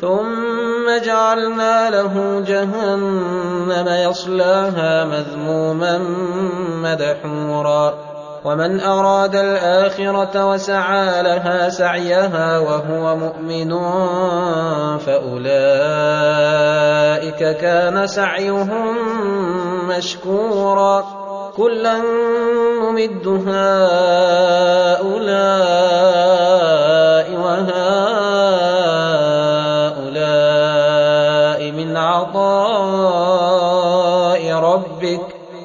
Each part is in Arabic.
ثم جعلنا له جهنم يصلاها مذموما مدحورا. ومن أراد الآخرة وسعى لها سعيها وهو مؤمن فأولئك كان سعيهم مشكورا. كلا نمد هؤلاء وهؤلاء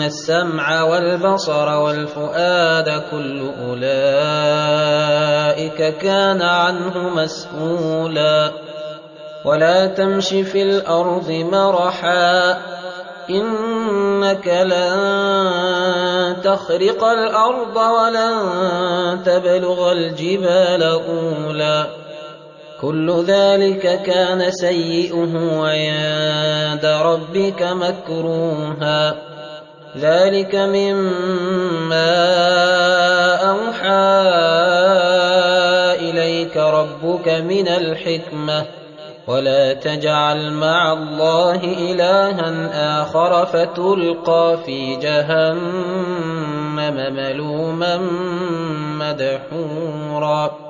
إن السمع والبصر والفؤاد كل أولئك كان عنه مسؤولا. ولا تمش في الأرض مرحا إنك لن تخرق الأرض ولن تبلغ الجبال أولا. كل ذلك كان سيئه عند ربك مكروها. ذلك مما أوحى إليك ربك من الحكمة. ولا تجعل مع الله إلها آخر فتلقى في جهنم ملوما مدحورا.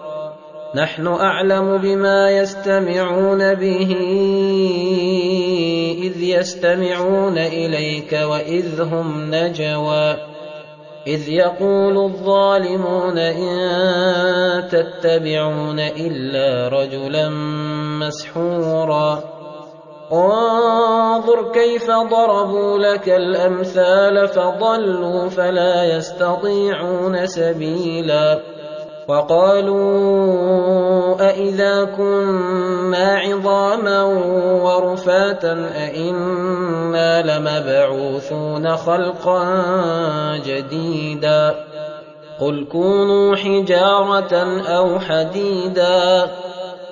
نحن أعلم بما يستمعون به إذ يستمعون إليك وإذ هم نجوى إذ يقول الظالمون إن تتبعون إلا رجلا مسحورا. انظر كيف ضربوا لك الأمثال فضلوا فلا يستطيعون سبيلا. وقالوا أإذا كنا عظاما ورفاتا أإنا لمبعوثون خلقا جديدا قل كونوا حجارة أو حديدا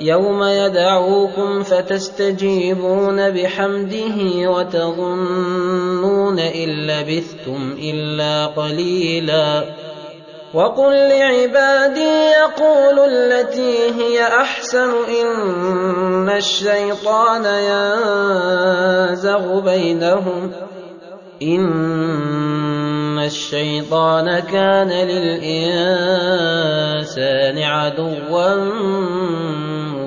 يوم يدعوكم فتستجيبون بحمده وتظنون إن لبثتم إلا قليلا. وقل لعبادي يقولوا التي هي أحسن إن الشيطان ينزغ بينهم. إن الشيطان كان للإنسان عدوا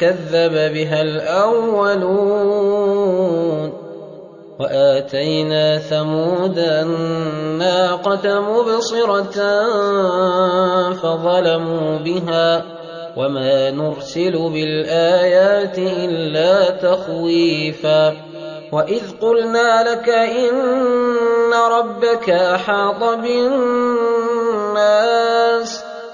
كذب بها الأولون وآتينا ثمود الناقة مبصرة فظلموا بها وما نرسل بالآيات إلا تخويفا وإذ قلنا لك إن ربك أحاط بالناس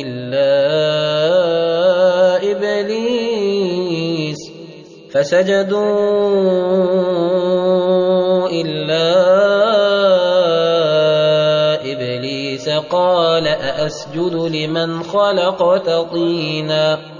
إلا إبليس فسجدوا إلا إبليس. قال أأسجد لمن خلقت طيناً.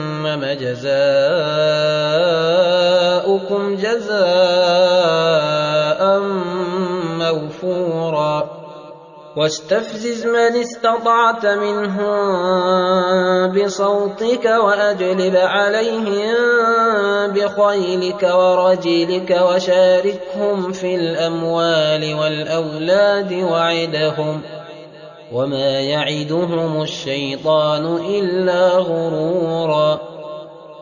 جزاؤكم جزاء موفورا. واستفزز من استطعت منهم بصوتك وأجلب عليهم بخيلك ورجلك وشاركهم في الأموال والأولاد وعدهم. وما يعدهم الشيطان إلا غرورا.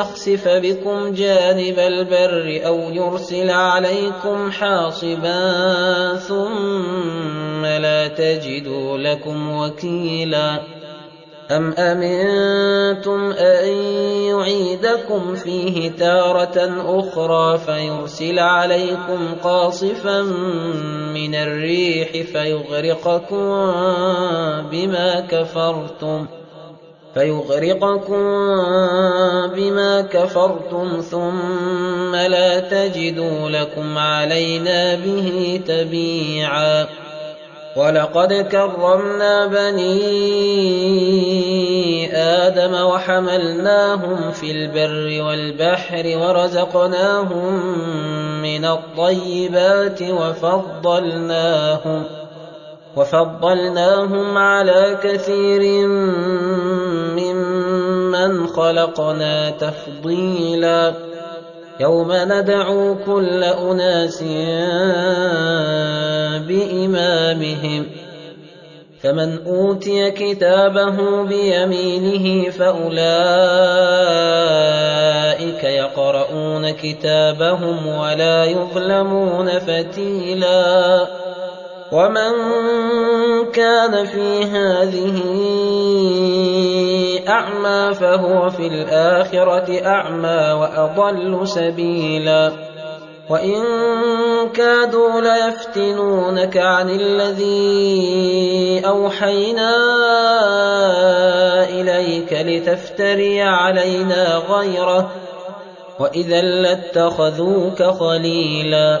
يخسف بكم جانب البر أو يرسل عليكم حاصبا ثم لا تجدوا لكم وكيلا. أَمْ أَمِنتُمْ أَن يُعِيدَكُمْ فِيهِ تَارَةً أُخْرَىٰ فَيُرْسِلَ عَلَيْكُمْ قَاصِفًا مِّنَ الرِّيحِ فَيُغْرِقَكُم بِمَا كَفَرْتُمْ؟ فيغرقكم بما كفرتم ثم لا تجدوا لكم علينا به تبيعا. ولقد كرمنا بني آدم وحملناهم في البر والبحر ورزقناهم من الطيبات وفضلناهم. وفضلناهم على كثير ممن خلقنا تفضيلا. يوم ندعو كل أناس بإمامهم فمن أوتي كتابه بيمينه فأولئك يقرؤون كتابهم ولا يظلمون فتيلا. ومن كان في هذه أعمى فهو في الآخرة أعمى وأضل سبيلا وإن كادوا ليفتنونك عن الذي أوحينا إليك لتفتري علينا غيره وإذا لاتخذوك خليلا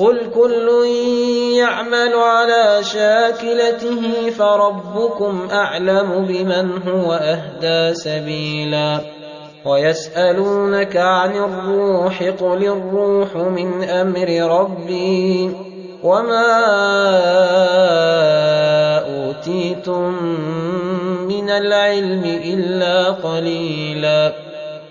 قل كل يعمل على شاكلته فربكم أعلم بمن هو أهدى سبيلا ويسألونك عن الروح قل الروح من أمر ربي وما أوتيتم من العلم إلا قليلا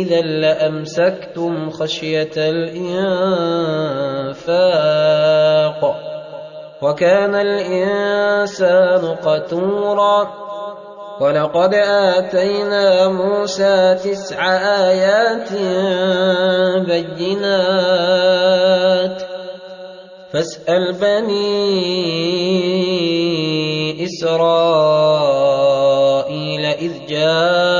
إذا لأمسكتم خشية الإنفاق وكان الإنسان قتورا ولقد آتينا موسى تسع آيات بينات فاسأل بني إسرائيل إذ جاءهم